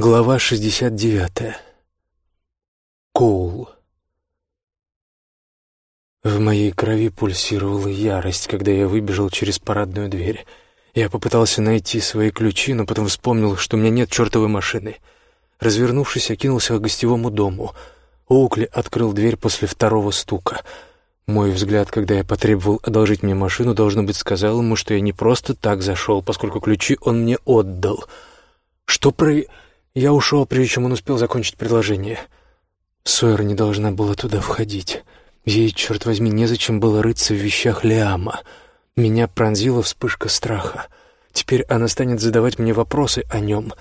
Глава 69. Коул. В моей крови пульсировала ярость, когда я выбежал через парадную дверь. Я попытался найти свои ключи, но потом вспомнил, что у меня нет чертовой машины. Развернувшись, я кинулся к гостевому дому. Оукли открыл дверь после второго стука. Мой взгляд, когда я потребовал одолжить мне машину, должно быть, сказал ему, что я не просто так зашел, поскольку ключи он мне отдал. Что про... Я ушел, прежде чем он успел закончить предложение. Сойер не должна была туда входить. Ей, черт возьми, незачем было рыться в вещах Лиама. Меня пронзила вспышка страха. Теперь она станет задавать мне вопросы о нем.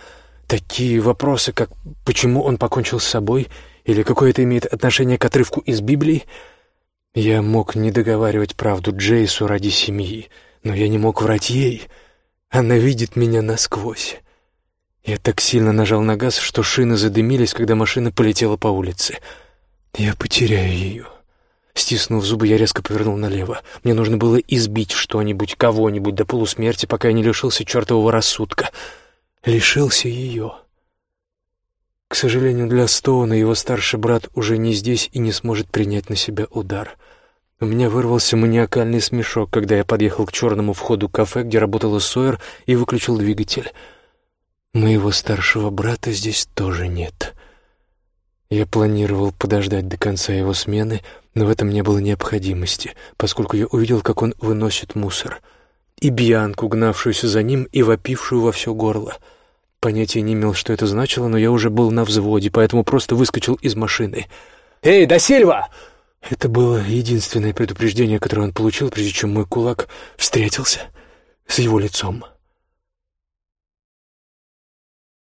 Такие вопросы, как «почему он покончил с собой?» или «какое это имеет отношение к отрывку из Библии?» Я мог не договаривать правду Джейсу ради семьи, но я не мог врать ей. Она видит меня насквозь. Я так сильно нажал на газ, что шины задымились, когда машина полетела по улице. Я потеряю ее. Стиснув зубы, я резко повернул налево. Мне нужно было избить что-нибудь, кого-нибудь до полусмерти, пока я не лишился чертового рассудка. Лишился ее. К сожалению для Стоуна, его старший брат уже не здесь и не сможет принять на себя удар. У меня вырвался маниакальный смешок, когда я подъехал к черному входу кафе, где работала Сойер, и выключил двигатель — Моего старшего брата здесь тоже нет. Я планировал подождать до конца его смены, но в этом не было необходимости, поскольку я увидел, как он выносит мусор. И Бьянку, гнавшуюся за ним и вопившую во все горло. Понятия не имел, что это значило, но я уже был на взводе, поэтому просто выскочил из машины. «Эй, да Сильва!» Это было единственное предупреждение, которое он получил, прежде чем мой кулак встретился с его лицом.